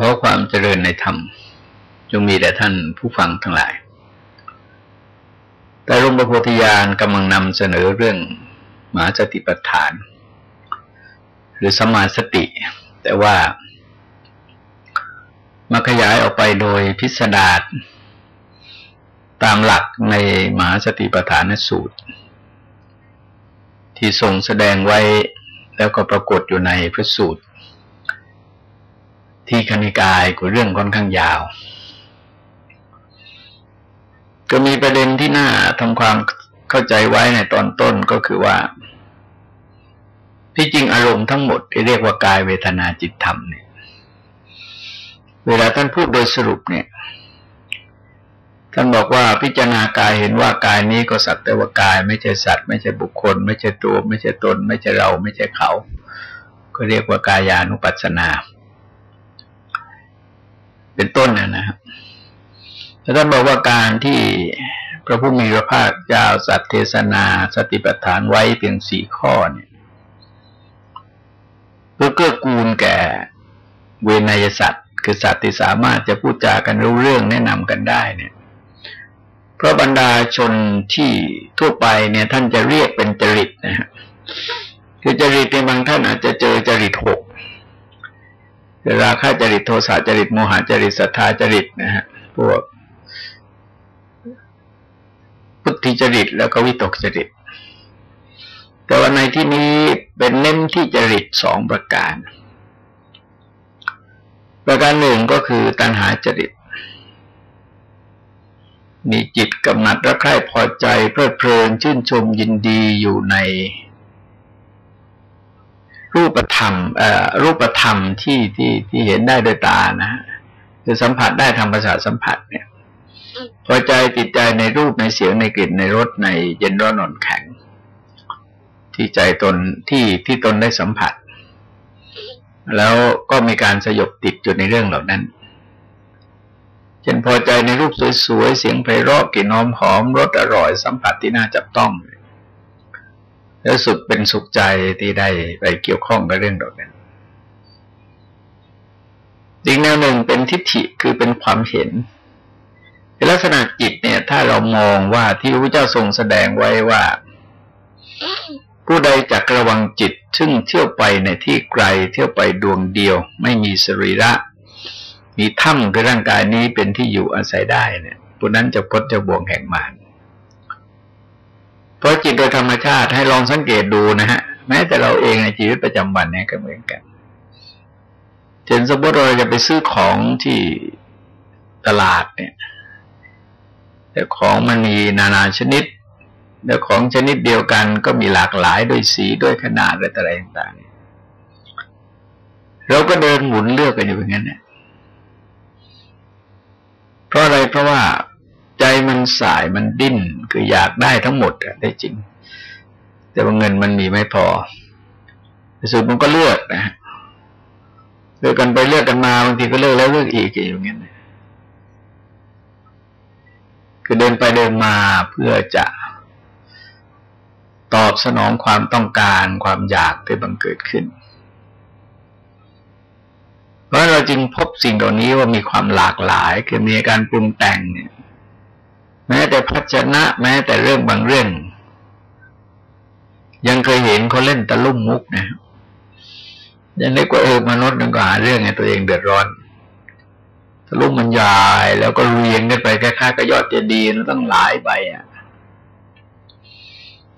ขอความเจริญในธรรม จงมีแด่ท่านผู้ฟังทั้งหลาย แต่หลวงพระโพธิญาณกำลังนำเสนอเรื่องมหาสติปัฏฐาน หรือสมาสติ แต่ว่ามาขยายออกไปโดยพิสดารตามหลักในมหาสติปัฏฐานสูตร ที่ทรงแสดงไว้แล้วก็ปรากฏอยู่ในพระสูตร ที่คณิกายกว่าเรื่องค่อนข้างยาว ก็มีประเด็นที่น่าทำความเข้าใจไว้ในตอนต้นก็คือว่า ที่จริงอารมณ์ทั้งหมดที่เรียกว่ากายเวทนาจิตธรรมเนี่ย เวลาท่านพูดโดยสรุปเนี่ยท่านบอกว่าพิจารณากายเห็นว่ากายนี้ก็สักแต่ว่ากาย ไม่ใช่สัตว์ ไม่ใช่บุคคล ไม่ใช่ตัว ไม่ใช่ตน ไม่ใช่เรา ไม่ใช่เขา ก็เรียกว่ากายานุปัสสนา เป็นต้นนะนะครับแต่ท่านบอกว่าการที่พระผู้มีพระภาคเจ้าสัตเทศนาสติปัฏฐานไว้เพียงสี่ข้อเนี่ยเพื่อเกื้อกูลแก่เวนยสัตว์ คือสัตว์ที่สามารถจะพูดจากันรู้เรื่องแนะนำกันได้เนี่ยเพราะบรรดาชนที่ทั่วไปเนี่ยท่านจะเรียกเป็นจริตนะฮะคือจริตในบางท่านอาจจะเจอจริตหก ราคะจริตโทสะจริตโมหะจริตศรัทธาจริตนะฮะพวกพุทธิจริตแล้วก็วิตกจริต แต่ว่าในที่นี้เป็นเน้นที่จริตสองประการ ประการหนึ่งก็คือตัณหาจริต มีจิตกำหนัดรักใคร่พอใจเพลิดเพลินชื่นชมยินดีอยู่ใน รูปธรรมเอ่อรูปธรรมที่ที่ที่เห็นได้ด้วยตานะคือสัมผัสได้ทางประสาทสัมผัสเนี่ยพอใจติดใจในรูปในเสียงในกลิ่นในรสในเย็นร้อนนอนแข็ง ที่ใจตนที่ที่ตนได้สัมผัส แล้วก็มีการสยบติดอยู่ในเรื่องเหล่านั้นเช่นพอใจในรูปสวยๆเสียงไพเราะกลิ่นหอมหอมรสอร่อยสัมผัสที่น่าจับต้อง แล้วสุขเป็นสุขใจที่ได้ไปเกี่ยวข้องกับเรื่องดอกนั้นอีกแนวหนึ่งเป็นทิฏฐิคือเป็นความเห็นลักษณะจิตเนี่ย ถ้าเรามองว่าที่พระเจ้าทรงแสดงไว้ว่า ผู้ใดจักระวังจิต ซึ่งเที่ยวไปในที่ไกลเที่ยวไปดวงเดียว ไม่มีสรีระ มีถ้ำคือร่างกายนี้เป็นที่อยู่อาศัยได้เนี่ยผู้นั้นจะพ้นจะบ่วงแห่งมาร เพราะจิตโดยธรรมชาติให้ลองสังเกตดูนะฮะ แม้แต่เราเองในชีวิตประจำวันเนี่ยก็เหมือนกันเช่นสมมติเราจะไปซื้อของที่ตลาดเนี่ย แต่ของมันมีนานาชนิดแต่ของชนิดเดียวกันก็มีหลากหลายด้วยสีด้วยขนาดอะไรต่างๆ เราก็เดินหมุนเลือกกันอยู่อย่างนั้นเนี่ยเพราะอะไรเพราะว่า ใจมันสายมันดิ้นคืออยากได้ทั้งหมดอะได้จริง แต่ว่าเงินมันมีไม่พอสุดมันก็เลือกนะเลือกกันไปเลือกกันมาบางทีก็เลือกแล้วเลือกอีกอย่างเงี้ยคือเดินไปเดินมาเพื่อจะตอบสนองความต้องการความอยากที่บังเกิดขึ้น เพราะเราจึงพบสิ่งเหล่านี้ว่ามีความหลากหลาย คือมีการปรุงแต่งเนี่ย แม้แต่พัชนะแม้แต่เรื่องบางเรื่อง ยังเคยเห็นเขาเล่นตะลุ่มมุกนะยังนึกว่าเออมนุษย์มันก็หาเรื่องให้ตัวเองเดือดร้อนตะลุ่มมันใหญ่แล้วก็เรียงกันไปคล้ายๆกับยอดเจดีย์ตั้งหลายใบอะ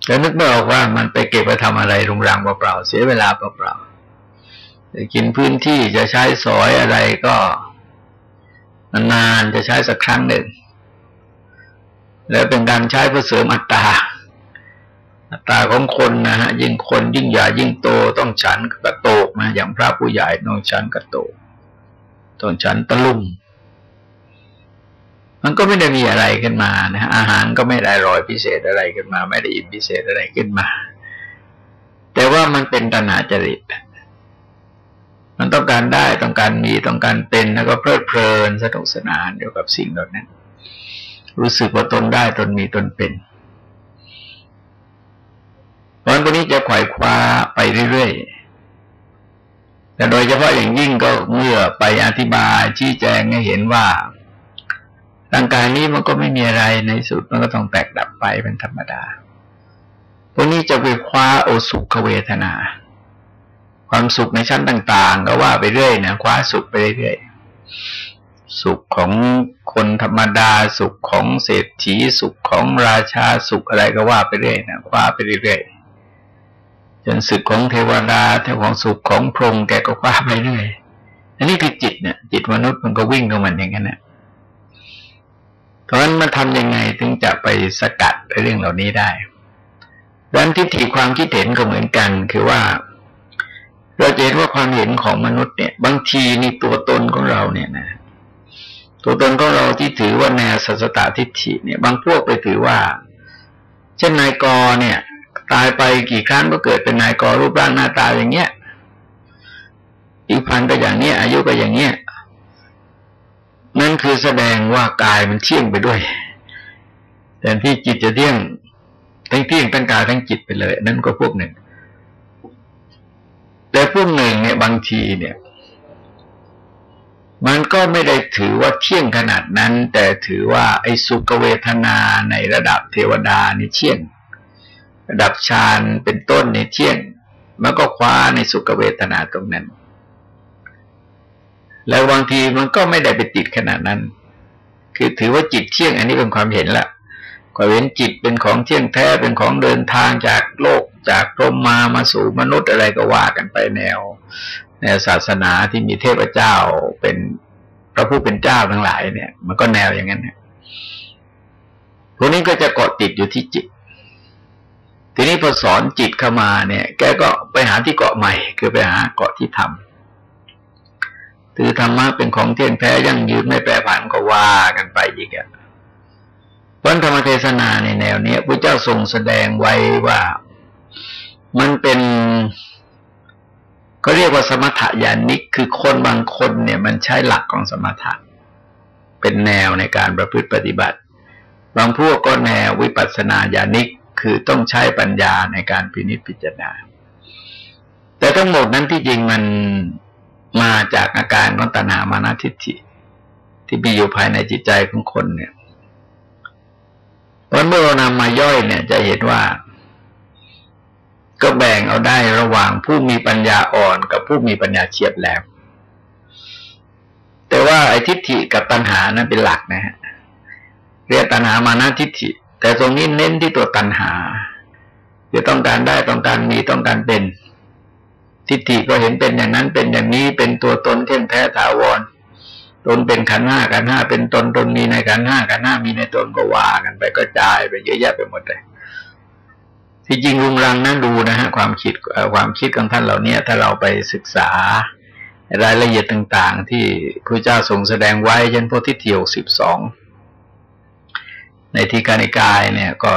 แล้วนึกไม่ออกว่ามันไปเก็บไปทำอะไรรุงรังเปล่าๆเสียเวลาเปล่าๆจะกินพื้นที่จะใช้สอยอะไรก็นานๆจะใช้สักครั้งหนึ่ง แล้วเป็นการใช้เพื่อเสริมอัตตา อัตตาของคนนะฮะยิ่งคนยิ่งใหญ่ยิ่งโตต้องฉันกระโตกนะอย่างพระผู้ใหญ่ต้องฉันกระโตกต้องฉันตะลุ่มมันก็ไม่ได้มีอะไรขึ้นมานะอาหารก็ไม่ได้ร่อยพิเศษอะไรขึ้นมา ไม่ได้อิ่มพิเศษอะไรขึ้นมา แต่ว่ามันเป็นตนาจริต มันต้องการได้ต้องการมีต้องการเป็นแล้วก็เพลิดเพลินสนุกสนานเกี่ยวกับสิ่งเหล่านั้น รู้สึกว่าตนได้ตนมีตนเป็นวันวนี้จะขวายคว้าไปเรื่อยๆ แต่โดยเฉพาะอย่างยิ่งก็เมื่อไปอธิบายชี้แจงให้เห็นว่าร่างกายนี้มันก็ไม่มีอะไรในสุดมันก็ต้องแตกดับไปเป็นธรรมดา พวกนี้จะไปคว้าโอสุขเวทนา ความสุขในชั้นต่าง ๆ ก็ว่าไปเรื่อยนะคว้าสุขไปเรื่อยๆ สุขของคนธรรมดาสุขของเศรษฐีสุขของราชาสุขอะไรก็ว่าไปเรื่อยนะว้าไปเรื่อยจนสุขของเทวดาเทวของสุขของพรหมแกก็ว้าไปเรื่อยอันนี้คือจิตเนี่ยจิตมนุษย์มันก็วิ่งของมันอย่างนั้นนะเพราะฉะนั้นมันทำยังไงถึงจะไปสกัดเรื่องเหล่านี้ได้ดังทิฏฐิความคิดเห็นก็เหมือนกัน คือว่า เราจะเห็นว่าความเห็นของมนุษย์เนี่ย บางทีนี่ตัวตนของเราเนี่ยนะ ตัวตนของเราที่ถือว่าแนวสัสตตทิฏฐิเนี่ย บางพวกไปถือว่า เช่นนายกเนี่ย ตายไปกี่ครั้งก็เกิดเป็นนายกรูปร่างหน้าตาอย่างเงี้ยอีกพันก็อย่างเนี้ย อายุก็อย่างเนี้ยนั่นคือแสดงว่ากายมันเที่ยงไปด้วยแต่ที่จิตจะเที่ยงทั้งเที่ยงทั้งกายทั้งจิตไปเลย นั่นก็พวกหนึ่ง แต่พวกหนึ่งเนี่ยบางทีเนี่ย มันก็ไม่ได้ถือว่าเที่ยงขนาดนั้น แต่ถือว่าไอ้สุขเวทนาในระดับเทวดานี่เที่ยง ระดับฌานเป็นต้นในเที่ยง มันก็คว้าในสุขเวทนาตรงนั้น แล้วบางทีมันก็ไม่ได้ไปติดขนาดนั้น คือถือว่าจิตเที่ยง อันนี้เป็นความเห็นละก็เห็นจิตเป็นของเที่ยงแท้เป็นของเดินทางจากโลกจากพรหมมามาสู่มนุษย์อะไรก็ว่ากันไปแนว แนวศาสนาที่มีเทพเจ้าเป็นพระผู้เป็นเจ้าทั้งหลายเนี่ย มันก็แนวอย่างนั้นเนี่ยพวกนี้ก็จะเกาะติดอยู่ที่จิต ทีนี้พอสอนจิตเข้ามาเนี่ย แกก็ไปหาที่เกาะใหม่ คือไปหาเกาะที่ทำถือธรรมะเป็นของเที่ยงแท้ยั่งยืนไม่แปรผันก็ว่ากันไปอีกอะวันธรรมเทศนาในแนวเนี้ยพระเจ้าทรงแสดงไว้ว่ามันเป็น ก็เรียกว่าสมถะญาณิกคือคนบางคนเนี่ยมันใช้หลักของสมถะ เป็นแนวในการประพฤติปฏิบัติ บางพวกก็แนววิปัสสนาญาณิกคือต้องใช้ปัญญาในการพินิจพิจารณา แต่ทั้งหมดนั้นที่จริงมันมาจากอาการของตนามานาทิฏฐิ ที่มีอยู่ภายในจิตใจของคนเนี่ยเพราะเมื่อเรานำมาย่อยเนี่ยจะเห็นว่า ก็แบ่งเอาได้ระหว่างผู้มีปัญญาอ่อนกับผู้มีปัญญาเฉียบแหลมแต่ว่าไอ้ทิฏฐิกับตัณหานั้นเป็นหลักนะฮะเรียกตัณหามานะทิฏฐิ แต่ตรงนี้เน้นที่ตัวตัณหาคือต้องการได้ต้องการมีต้องการเป็น ทิฏฐิก็เห็นเป็นอย่างนั้นเป็นอย่างนี้เป็นตัวตนเท่นแท้ถาวรตนเป็นขันห้าขันห้าเป็นตนตนมีในขันห้าขันห้ามีในตนก็ว่ากันไปก็จายไปเยอะแยะไปหมดเลย ที่จริงรุงรังนั่นดูนะฮะความคิดความคิดของท่านเหล่านี้ถ้าเราไปศึกษารายละเอียดต่างๆ ที่พระเจ้าทรงแสดงไว้ยันพทิเที่ยวสิบสองในทีการนิกายเนี่ยก็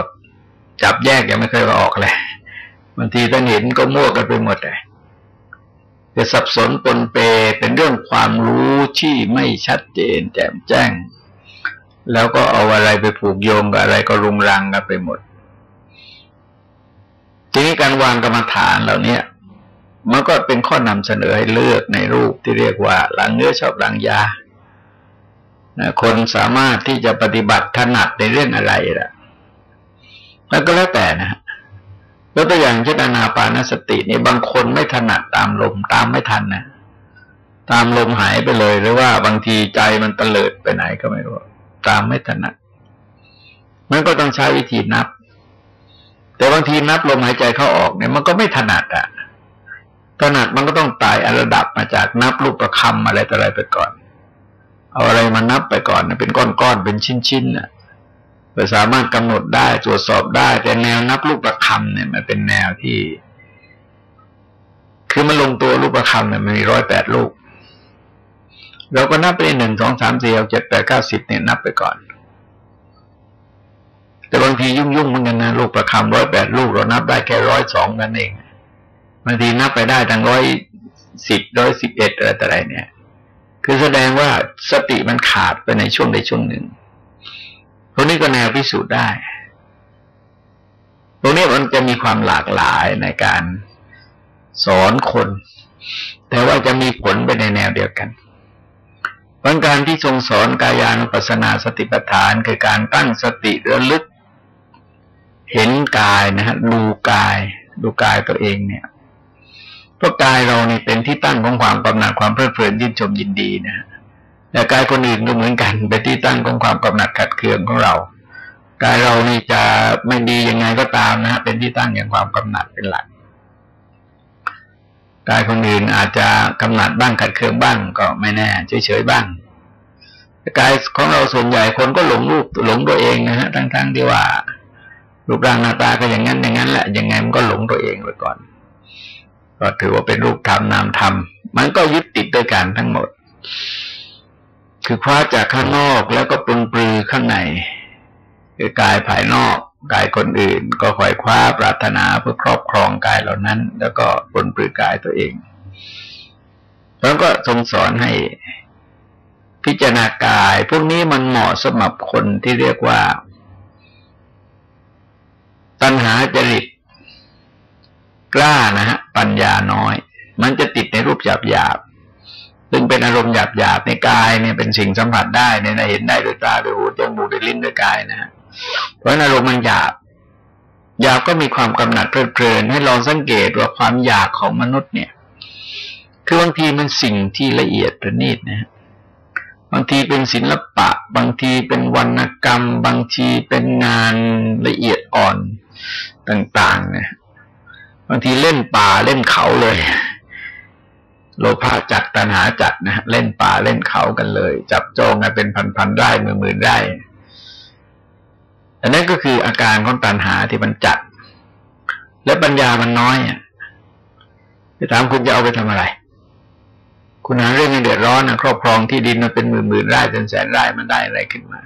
จับแยกยังไม่เคยออกเลยบางทีท่านเห็นก็มั่วกันไปหมดเลยจะสับสนปนเปเป็นเรื่องความรู้ที่ไม่ชัดเจนแจ่มแจ้ง แล้วก็เอาอะไรไปผูกโยงกับอะไรก็รุงรังกันไปหมด ทีนี้การวางกรรมฐานเหล่านี้มันก็เป็นข้อนำเสนอให้เลือกในรูปที่เรียกว่าหลังเนื้อชอบหลังยาคนสามารถที่จะปฏิบัติถนัดในเรื่องอะไรล่ะแล้วก็แล้วแต่นะแล้วตัวอย่างเช่นอนาปานสตินี่บางคนไม่ถนัดตามลมตามไม่ทันนะตามลมหายไปเลย หรือว่าบางทีใจมันเตลิดไปไหนก็ไม่รู้ ตามไม่ถนัดมันก็ต้องใช้วิธีนับ แต่บางทีนับลมหายใจเข้าออกเนี่ยมันก็ไม่ถนัดอะถนัดมันก็ต้องตายอระดับมาจากนับลูกประคำอะไรต่ออะไรไปก่อน เอาอะไรมานับไปก่อนเป็นก้อนๆเป็นชิ้นๆน่ะเพื่อสามารถกำหนดได้ตรวจสอบได้ แต่แนวนับลูกประคำเนี่ยมันเป็นแนวที่ คือมันลงตัวลูกประคำเนี่ยมันมีร้อยแปดลูกเราก็นับไปหนึ่งสองสามสี่หกเจ็ดแปดเก้าสิบเนี่ยนับไปก่อน แต่บางทียุ่งยุ่งเหมือนกันนะลูกประคำร้อยแปดลูกเรานับได้แค่ร้อยสองนั่นเองบางทีนับไปได้ทั้งร้อยสิบร้อยสิบเอ็ดอะไรต่ออะไรเนี่ย คือแสดงว่าสติมันขาดไปในช่วงใดช่วงหนึ่งตรงนี้ก็แนวพิสูจน์ได้ ตรงนี้มันจะมีความหลากหลายในการสอนคน แต่ว่าจะมีผลไปในแนวเดียวกันเพราะการที่ทรงสอนกายานุปัสสนาสติปัฏฐาน คือการตั้งสติระลึก เห็นกายนะฮะดูกาย ดูกายตัวเองเนี่ยเพราะกายเราเนี่เป็นที่ตั้งของความกำหนัดความเพลิดเพลินยินชมยินดีนะแต่กายคนอื่นก็เหมือนกันเป็นที่ตั้งของความกำหนัดขัดเคืองของเรากายเรานี่จะไม่ดียังไงก็ตามนะฮะเป็นที่ตั้งแห่งความกำหนัดเป็นหลักกายคนอื่นอาจจะกำหนัดบ้างขัดเคืองบ้างก็ไม่แน่เฉยๆบ้างกายของเราส่วนใหญ่คนก็หลงรูปหลงตัวเองนะฮะทั้งๆที่ว่า รูปร่างหน้าตาก็อย่างนั้นอย่างนั้นแหละยังไงมันก็หลงตัวเองไปก่อน ก็ถือว่าเป็นรูปธรรมนามธรรม มันก็ยึดติดด้วยกันทั้งหมด คือคว้าจากข้างนอกแล้วก็ปรุงปลือข้างในคือกายภายนอกกายคนอื่น ก็คอยคว้าปรารถนาเพื่อครอบครองกายเหล่านั้น แล้วก็ปนปลือกายตัวเองแล้วก็ทรงสอนให้พิจารณากาย พวกนี้มันเหมาะสำหรับคนที่เรียกว่า ตัณหาจริตกล้านะฮะปัญญาน้อย มันจะติดในรูปหยาบหยาบซึ่งเป็นอารมณ์หยาบหยาบในกายเนี่ยเป็นสิ่งสัมผัสได้เนี่ยเห็นได้ด้วยตาด้วยหูจมูกด้วยลิ้นด้วยกายนะฮะเพราะอารมณ์มันหยาบหยาบก็มีความกำหนัดเพลิดเพลินให้ลองสังเกตว่าความอยากของมนุษย์เนี่ย คือบางทีมันสิ่งที่ละเอียดประณีตนะบางทีเป็นศิลปะ บางทีเป็นวรรณกรรม บางทีเป็นงานละเอียดอ่อน ต่าง ๆ เนี่ยบางทีเล่นป่าเล่นเขาเลย โลภะจัดตัณหาจัดนะเล่นป่าเล่นเขากันเลย จับจองกันเป็นพันๆไร่หมื่นๆไร่อันนั้นก็คืออาการของตัณหาที่มันจัด และปัญญามันน้อยอะจะถามคุณจะเอาไปทำอะไร คุณหาเรื่องเดือดร้อนนะครอบครองที่ดินมันเป็นหมื่นหมื่นไร่เป็นแสนไร่มันได้อะไรขึ้นมา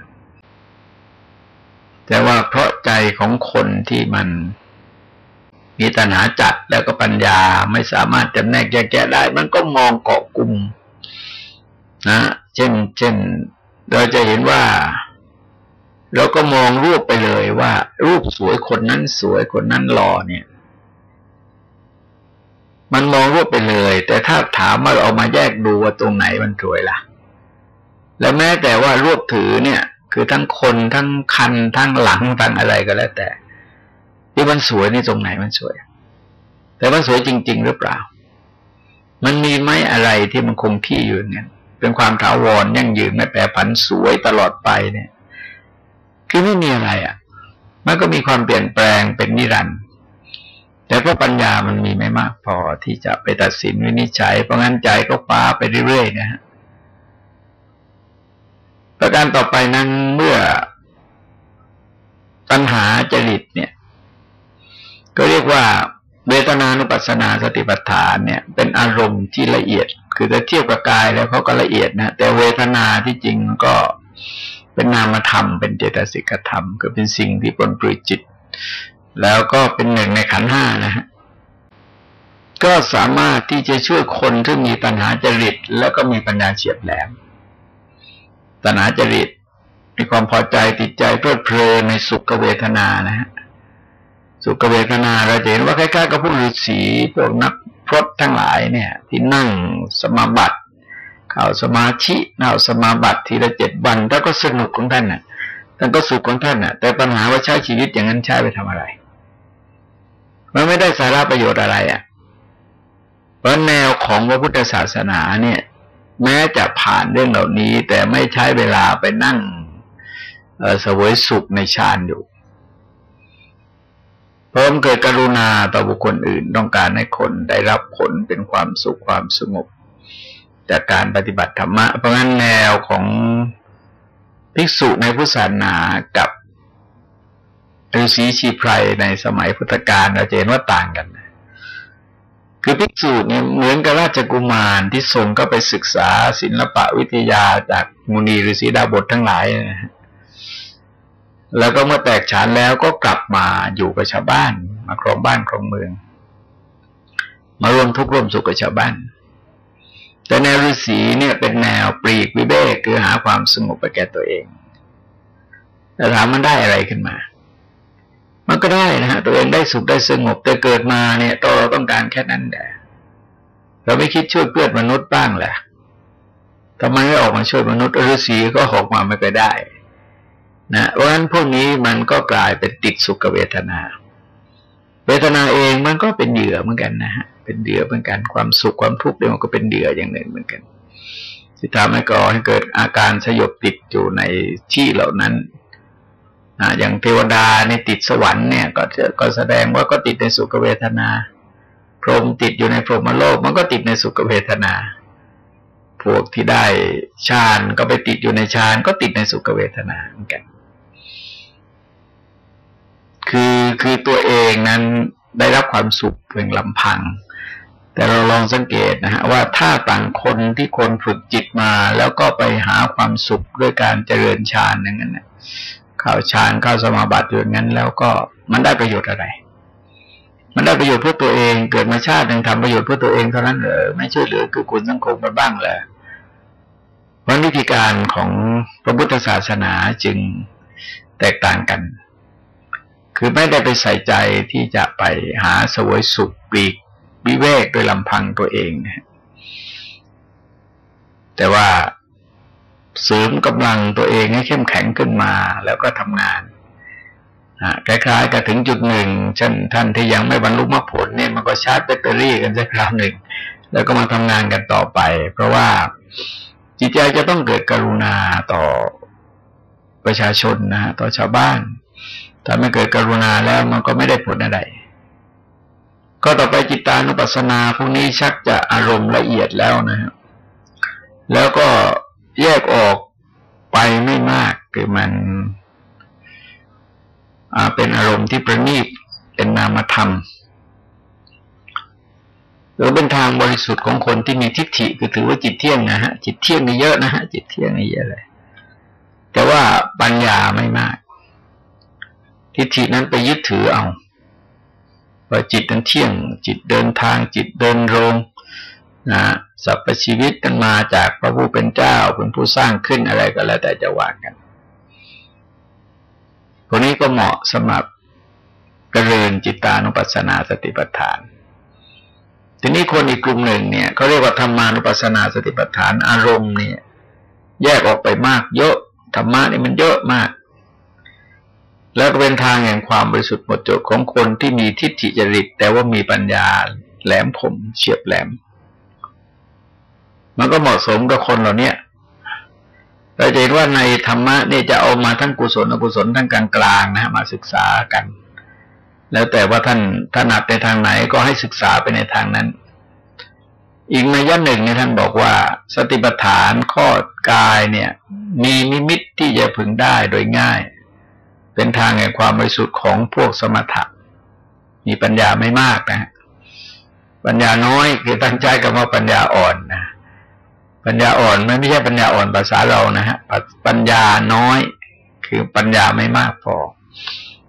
แต่ว่าเพราะใจของคนที่มันมีตัณหาจัดแล้วก็ปัญญาไม่สามารถจำแนกแยกแยะได้ มันก็มองเกาะกลุ่มนะ เช่น เช่น เราจะเห็นว่า เราก็มองรูปไปเลยว่า รูปสวยคนนั้นสวยคนนั้นหล่อเนี่ย มันมองรูปไปเลย แต่ถ้าถามว่าเอามาแยกดูว่าตรงไหนมันสวยล่ะ แล้วแม้แต่ว่ารูปถือเนี่ย คือทั้งคนทั้งคันทั้งหลังทั้งอะไรก็แล้ว แต่ที่มันสวยนี่ตรงไหนมันสวย แต่มันสวยจริง ๆ หรือเปล่า มันมีไหมอะไรที่มันคงที่อยู่เนี่ยเป็นความถาวรยั่งยืนไม่แปรผันสวยตลอดไปเนี่ย คือไม่มีอะไรอะ มันก็มีความเปลี่ยนแปลงเป็นนิรันดร์แต่เพราะปัญญามันมีไม่มากพอที่จะไปตัดสินวินิจฉัยเพราะงั้นใจก็ฟ้าไปเรื่อยๆนะฮะ ประการต่อไปนั้นเมื่อตัณหาจริตเนี่ย ก็เรียกว่าเวทนานุปัสสนาสติปัฏฐานเนี่ย เป็นอารมณ์ที่ละเอียด คือถ้าเทียบกับกายแล้วเขาก็ละเอียดนะแต่เวทนาที่จริงก็เป็นนามธรรม เป็นเจตสิกธรรม ก็เป็นสิ่งที่ปนปลืจิต แล้วก็เป็นหนึ่งในขันห้านะฮะก็สามารถที่จะช่วยคนที่มีตัณหาจริต แล้วก็มีปัญญาเฉียบแหลม ตัณาจริต มีความพอใจติดใจเพลิดเพลินในสุขเวทนานะฮะสุขเวทนาเราจะเห็นว่าคล้ายๆกับพวกฤาษีพวกนักพรตทั้งหลายเนี่ย ที่นั่งสมาบัติเข้าสมาธิเข้าสมาบัติทีละเจ็ดวันแล้วก็สนุกของท่านน่ะท่านก็สุขของท่านน่ะ แต่ปัญหาว่าใช้ชีวิตอย่างนั้นใช้ไปทำอะไร มันไม่ได้สาระประโยชน์อะไรอะเพราะแนวของพระพุทธศาสนาเนี่ย แม้จะผ่านเรื่องเหล่านี้ แต่ไม่ใช้เวลาไปนั่งเสวยสุขในฌานอยู่เพราะมันเกิดกรุณาต่อบุคคลอื่นต้องการให้คนได้รับผลเป็นความสุขความสงบ จากการปฏิบัติธรรมะ เพราะงั้นแนวของภิกษุในพุทธศาสนากับฤาษีชีไพรในสมัยพุทธกาลเราจะเห็นว่าต่างกัน คือภิกษุเนี่ยเหมือนกับราชกุมารที่ทรงก็ไปศึกษาศิลปะวิทยาจากมุนีฤาษีดาบททั้งหลายนะแล้วก็เมื่อแตกฉานแล้วก็กลับมาอยู่กับชาวบ้าน มาครองบ้านครองเมือง มาร่วมทุกข์ร่วมสุขกับชาวบ้าน แต่แนวฤาษีเนี่ยเป็นแนวปรีกวิเวกคือหาความสงบไปแก่ตัวเองแต่ถามมันได้อะไรขึ้นมา มันก็ได้นะฮะตัวเองได้สุขได้สงบแต่เกิดมาเนี่ยตัวเราต้องการแค่นั้นแหละเราไม่คิดช่วยเพื่อนมนุษย์บ้างแหละทำไมไม่ออกมาช่วยมนุษย์ฤาษีก็ออกมาไม่ไปได้นะเพราะฉะนั้นพวกนี้มันก็กลายเป็นติดสุขเวทนา เวทนาเองมันก็เป็นเหยื่อเหมือนกันนะฮะเป็นเหยื่อเหมือนกันความสุขความทุกข์เนี่ยมันก็เป็นเหยื่ออย่างหนึ่งเหมือนกันที่ทำให้ก่อให้เกิดอาการสยบติดอยู่ในที่เหล่านั้น อย่างเทวดาในติดสวรรค์เนี่ยก็จะก็แสดงว่าก็ติดในสุขเวทนา พรหมติดอยู่ในพรหมโลก มันก็ติดในสุขเวทนา พวกที่ได้ฌานก็ไปติดอยู่ในฌานก็ติดในสุขเวทนาเหมือนกัน คือคือตัวเองนั้นได้รับความสุขเพียงลำพัง แต่เราลองสังเกตนะฮะว่าถ้าต่างคนที่คนฝึกจิตมา แล้วก็ไปหาความสุขด้วยการเจริญฌานอย่างนั้นนะ เข้าฌานเข้าสมาบัติอยู่งั้น แล้วก็มันได้ประโยชน์อะไร มันได้ประโยชน์เพื่อตัวเองเกิดมาชาติหนึ่งทำประโยชน์เพื่อตัวเองเท่านั้นเหรอไม่ช่วยเหลือคือคุณสังคมมาบ้างเลยวันวิธีการของพระพุทธศาสนาจึงแตกต่างกัน คือไม่ได้ไปใส่ใจที่จะไปหาสวยสุขปีกวิเวกโดยลำพังตัวเองนะแต่ว่า เสริมกำลังตัวเองให้เข้มแข็งขึ้นมาแล้วก็ทำงานคล้ายๆกับถึงจุดหนึ่งเช่นท่านที่ยังไม่บรรลุมรรคผลเนี่ยมันก็ชาร์จแบตเตอรี่กันสักคราวหนึ่ง แล้วก็มาทำงานกันต่อไป เพราะว่าจิตใจจะต้องเกิดกรุณาต่อประชาชนนะต่อชาวบ้าน ถ้าไม่เกิดกรุณาแล้วมันก็ไม่ได้ผลอะไรก็ต่อไปจิตตานุปัสสนาพวกนี้ชักจะอารมณ์ละเอียดแล้วนะครับแล้วก็ แยกออกไปไม่มากคือมันเป็นอารมณ์ที่ประณีตเป็นนามธรรมหรือเป็นทางบริสุทธิ์ของคนที่มีทิฏฐิคือถือว่าจิตเที่ยงนะฮะจิตเที่ยงนี่เยอะนะฮะจิตเที่ยงนี่เยอะเลย แต่ว่าปัญญาไม่มาก ทิฏฐินั้นไปยึดถือเอาว่าจิตนั้นเที่ยง จิตเดินทางจิตเดินโรง นะสรรพชีวิตนั้นมาจากพระผู้เป็นเจ้าเป็นผู้สร้างขึ้นอะไรก็แล้วแต่จะว่ากันคนนี้ก็เหมาะสำหรับกระเริญจิตานุปัสสนาสติปัฏฐาน ทีนี้คนอีกกลุ่มหนึ่งเนี่ยเขาเรียกว่าธรรมานุปัสสนาสติปัฏฐานอารมณ์เนี่ย แยกออกไปมากเยอะธรรมะนี่มันเยอะมาก แล้วก็เป็นทางแห่งความบริสุทธิ์หมดจดของคนที่มีทิฏฐิจริต แต่ว่ามีปัญญาแหลมคมเฉียบแหลม มันก็เหมาะสมกับคนเหล่านี้เราจะเห็นว่าในธรรมะเนี่ยจะเอามาทั้งกุศลอกุศลทั้งกลางกลางนะมาศึกษากัน แล้วแต่ว่าท่านถนัดในทางไหนก็ให้ศึกษาไปในทางนั้น อีกในย่นหนึ่งเนี่ยท่านบอกว่า สติปัฏฐานข้อกายเนี่ย มีนิมิตที่จะพึงได้โดยง่าย เป็นทางแห่งความบริสุทธิ์ของพวกสมถะมีปัญญาไม่มากนะปัญญาน้อยคือตั้งใจกับว่าปัญญาอ่อนนะ ปัญญาอ่อนไม่ใช่ปัญญาอ่อนภาษาเรานะฮะปัญญาน้อย คือปัญญาไม่มากพอ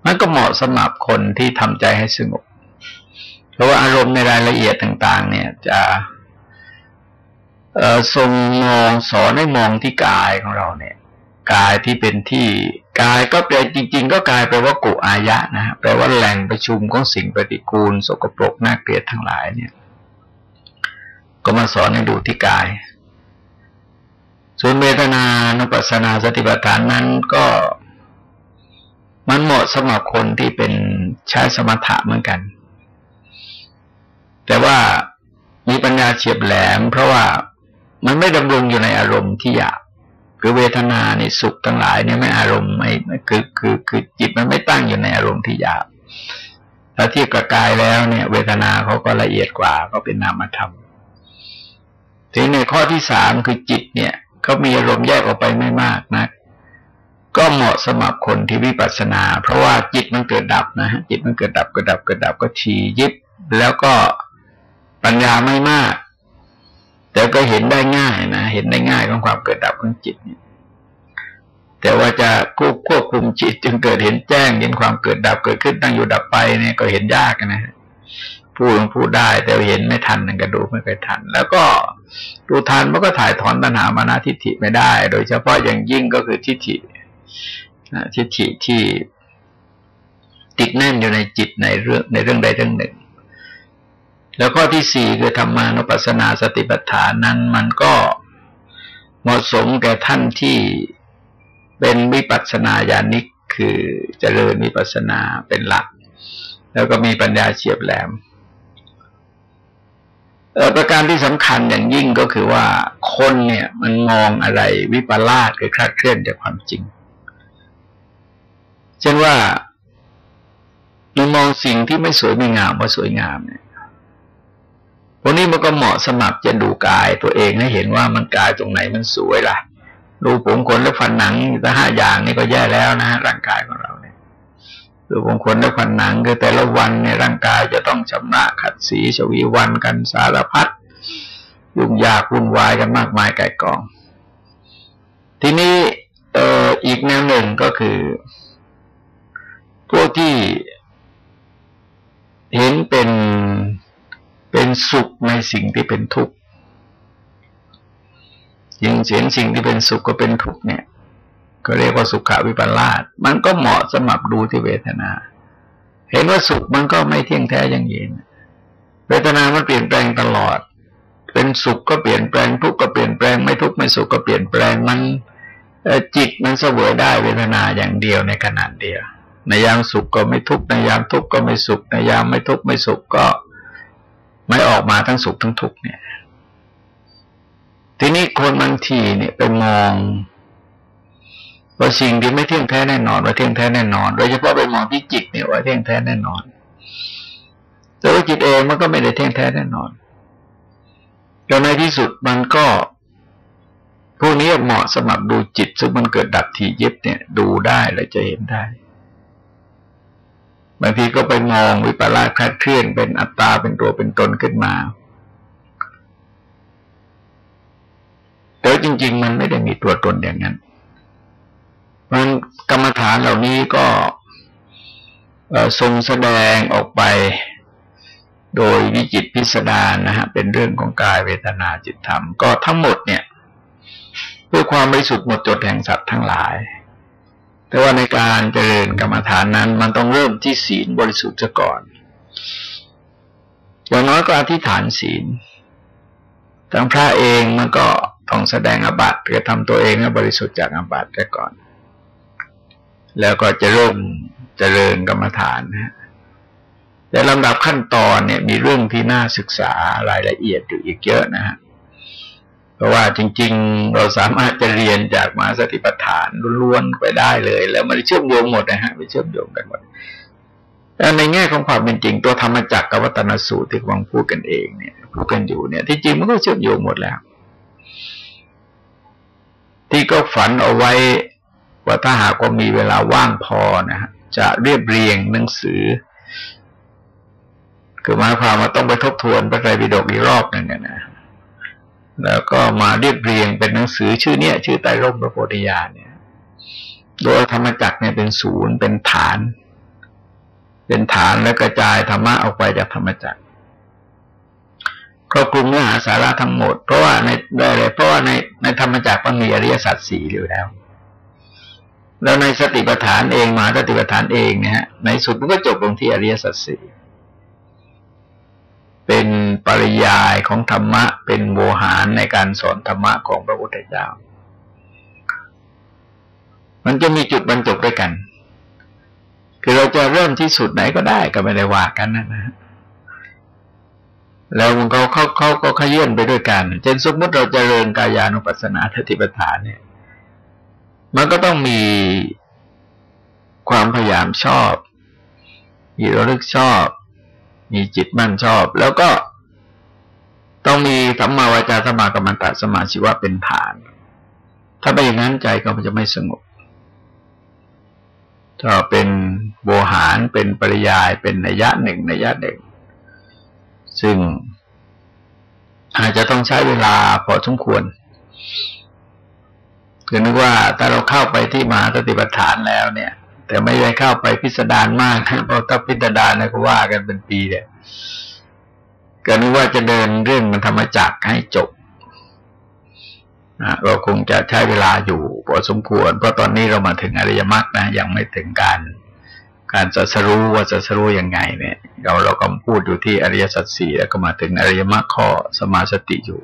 มันก็เหมาะสำหรับคนที่ทำใจให้สงบ เพราะว่าอารมณ์ในรายละเอียดต่าง ๆ เนี่ย จะทรงมองสอนให้มองที่กายของเราเนี่ย กายที่เป็นที่กายก็แปลจริง ๆ ก็กายแปลว่ากุอายะนะแปลว่าแหล่งประชุมของสิ่งปฏิกูล สกปรกน่าเกลียดทั้งหลายเนี่ย ก็มาสอนให้ดูที่กาย ส่วนเวทนานุปัสสนาสติปัฏฐานนั้นก็มันเหมาะสำหรับคนที่เป็นใช้สมถะเหมือนกัน แต่ว่ามีปัญญาเฉียบแหลม เพราะว่ามันไม่ดำรงอยู่ในอารมณ์ที่อยากคือเวทนาในสุขทั้งหลายเนี่ยไม่อารมณ์ไม่คือคือคือจิตมันไม่ตั้งอยู่ในอารมณ์ที่อยากถ้าเทียบกับกายแล้วเนี่ย เวทนาเขาก็ละเอียดกว่าก็เป็นนามธรรมทีในข้อที่สามคือจิตเนี่ย เขามีอารมณ์แยกออกไปไม่มากนะก็เหมาะสำหรับคนที่วิปัสสนา เพราะว่าจิตมันเกิดดับนะฮะจิตมันเกิดดับเกิดดับเกิดดับก็ชียิบ แล้วก็ปัญญาไม่มาก แต่ก็เห็นได้ง่ายนะเห็นได้ง่ายของความเกิดดับของจิตเนี่ยแต่ว่าจะควบควบคุมจิตจึงเกิดเห็นแจ้งเห็นความเกิดดับเกิดขึ้นตั้งอยู่ดับไปเนี่ยก็เห็นยากนะฮะ พูดพูดได้ แต่เห็นไม่ทันนั่นก็ดูไม่เคยทัน แล้วก็ดูทันมันก็ถ่ายถอนตัณหามานาทิฏฐิไม่ได้ โดยเฉพาะอย่างยิ่งก็คือทิฏฐิทิฏฐิที่ติดแน่นอยู่ในจิตในเรื่องในเรื่องใดเรื่องหนึ่ง แล้วข้อที่สี่คือธรรมานุปัสสนาสติปัฏฐานนั้นมันก็เหมาะสมแก่ท่านที่เป็นวิปัสสนาญาณิกคือเจริญวิปัสสนาเป็นหลัก แล้วก็มีปัญญาเฉียบแหลม ประการที่สำคัญอย่างยิ่งก็คือว่าคนเนี่ยมันมองอะไรวิปลาสคือคลาดเคลื่อนจากความจริง เช่นว่ามันมองสิ่งที่ไม่สวยไม่งามว่าสวยงามเนี่ยพวกนี้มันก็เหมาะสมัครจะดูกายตัวเองให้เห็นว่ามันกายตรงไหนมันสวยล่ะ ดูผมขนและฟันหนังแต่ห้าอย่างนี่ก็แย่แล้วนะฮะร่างกายของเราเนี่ย ดูผมขนและฟันหนังคือแต่ละวันในร่างกายจะต้องชำระขัดสีชวีวันกันสารพัดยุ่งยากวุ่นวายกันมากมายไก่กอง ทีนี้เอ่ออีกแนวหนึ่งก็คือพวกที่เห็นเป็นเป็นสุขในสิ่งที่เป็นทุกข์ยิ่งเห็นสิ่งที่เป็นสุขก็เป็นทุกข์เนี่ย ก็เรียกว่าสุขวิปลาสมันก็เหมาะสำหรับดูที่เวทนา เห็นว่าสุขมันก็ไม่เที่ยงแท้อยังเยืนเวทนามันเปลี่ยนแปลงตลอด เป็นสุขก็เปลี่ยนแปลงทุกข์ก็เปลี่ยนแปลงไม่ทุกข์ไม่สุขก็เปลี่ยนแปลงมันจิตมันเสวยได้เวทนาอย่างเดียวในขนาดเดียวในยามสุขก็ไม่ทุกข์ในยามทุกข์ก็ไม่สุขในยามไม่ทุกข์ไม่สุขก็ไม่ออกมาทั้งสุขทั้งทุกข์เนี่ย ทีนี้คนบางทีเนี่ยไปมอง ว่าสิ่งที่ไม่เที่ยงแท้แน่นอนว่าเที่ยงแท้แน่นอน โดยเฉพาะไปมองที่จิตเนี่ยว่าเที่ยงแท้แน่นอน แต่ว่าจิตเองมันก็ไม่ได้เที่ยงแท้แน่นอนจนในที่สุดมันก็พวกนี้เหมาะสำหรับดูจิต ซึ่งมันเกิดดับทียิบเนี่ย ดูได้และจะเห็นได้บางทีก็ไปมองวิปลาสคลาดเคลื่อนเป็นอัตตาเป็นตัวเป็นตนขึ้นมาแต่จริง ๆ มันไม่ได้มีตัวตนอย่างนั้น มันกรรมฐานเหล่านี้ก็ทรงแสดงออกไปโดยวิจิตพิสดารนะฮะเป็นเรื่องของกายเวทนาจิตธรรม ก็ทั้งหมดเนี่ยเพื่อความบริสุทธิ์หมดจดแห่งสัตว์ทั้งหลาย แต่ว่าในการเจริญกรรมฐานนั้นมันต้องเริ่มที่ศีลบริสุทธิ์ซะก่อน อย่างน้อยก็อธิษฐานศีลทั้งพระเองมันก็ต้องแสดงอบัติเพื่อทำตัวเองให้บริสุทธิ์จากอบัติซะก่อน แล้วก็จะเริ่มเจริญกรรมฐานนะแต่ลำดับขั้นตอนเนี่ยมีเรื่องที่น่าศึกษารายละเอียดอยู่อีกเยอะนะฮะเพราะว่าจริง ๆ เราสามารถจะเรียนจากมาสติปัฏฐานล้วนๆไปได้เลย แล้วมันเชื่อมโยงหมดนะฮะไปเชื่อมโยงกันหมดแต่ในแง่ของความเป็นจริงตัวธรรมจักรกับวัตนสูตรที่กำลังพูดกันเองเนี่ยพูดกันอยู่เนี่ย ที่จริงมันก็เชื่อมโยงหมดแล้ว ที่ก็ฝันเอาไว้ ว่าถ้าหากว่ามีเวลาว่างพอนะฮะจะเรียบเรียงหนังสือ คือหมายความว่าต้องไปทบทวนพระไตรปิฎกอีกรอบหนึ่งนะ แล้วก็มาเรียบเรียงเป็นหนังสือชื่อเนี้ย ชื่อไตรร่มพระโพธิญาณเนี่ย โดยธรรมจักรเนี่ยเป็นศูนย์เป็นฐาน เป็นฐานแล้วกระจายธรรมะออกไปจากธรรมจักรครอบคลุมเนื้อหาสาระทั้งหมด เพราะว่าในได้เลยเพราะว่าในในธรรมจักรมันมีอริยสัจสี่อยู่แล้ว แล้วในสติปัฏฐานเองมาสติปัฏฐานเองเนี่ยฮะในสุดมันก็จบลงที่อริยสัจสี่เป็นปริยายของธรรมะ เป็นโวหารในการสอนธรรมะของพระพุทธเจ้า มันจะมีจุดบรรจบด้วยกัน คือเราจะเริ่มที่สุดไหนก็ได้ก็ไม่ได้ว่ากันนะนะแล้วมันเขาเขาเขาก็ขยื่นไปด้วยกันเช่นสมมติเราจเจริญกายานุปัสสนาทติปัฏฐานเนี่ย มันก็ต้องมีความพยายามชอบ มีระลึกชอบ มีจิตมั่นชอบ แล้วก็ต้องมีสัมมาวาจาสมากรรมตะสมาชีวะเป็นฐาน ถ้าไปอย่างนั้นใจก็จะไม่สงบถ้าเป็นโวหารเป็นปริยายเป็นนัยยะหนึ่งนัยยะหนึ่ง ซึ่งอาจจะต้องใช้เวลาพอสมควร คือนึกว่าถ้าเราเข้าไปที่มาสติปัฏฐานแล้วเนี่ย แต่ไม่ได้เข้าไปพิสดารมากเพราะถ้าพิสดารนะก็ว่ากันเป็นปีเนี่ยก็นึกว่าจะเดินเรื่องมันธรรมจักให้จบนะก็คงจะใช้เวลาอยู่พอสมควร เพราะตอนนี้เรามาถึงอริยมรรคนะยังไม่ถึงการการจัสรู้ว่าจัสรู้ยังไงเนี่ย เราเราก็พูดอยู่ที่อริยสัจสี่แล้วก็มาถึงอริยมรรคข้อสมาสติอยู่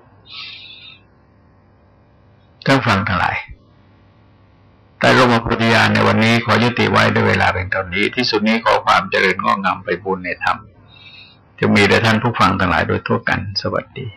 ท่านฟังทั้งหลาย แต่ลงมาปฏิญาณในวันนี้ขอยุติไว้ด้วยเวลาเป็นเท่านี้ ที่สุดนี้ขอความเจริญงอกงามไปบุญในธรรมจะมีแด่ท่านผู้ฟังทั้งหลายโดยทั่วกัน สวัสดี